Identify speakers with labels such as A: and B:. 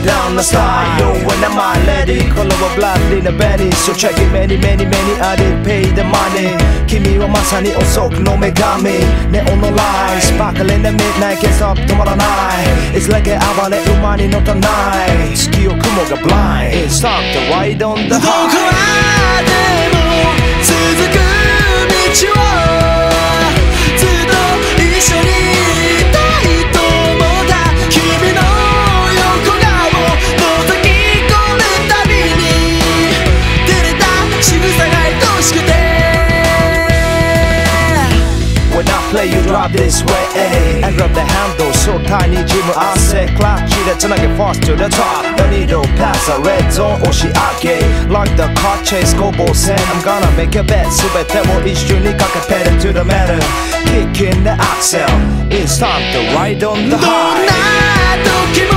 A: down the slide Yo, when I'm my lady Color of blood in the belly So check it many many many I did pay the money 君はまさに遅くの女神ネオンのライ Sparkle in the midnight Can't stop 止まらない It's like an 暴れ馬に乗ったない月を雲が blind It's time to ride on the
B: どこ
A: high Play, you drive this way. And grab the handle so tiny Jimmy I say clock 지레천하게 fast to the top. The needle pass a red zone 오시하게 Like the car chase go 보세 I'm gonna make a bet is unique, I 가게 pedal to the matter. Kick in the axle It's time to ride on the high.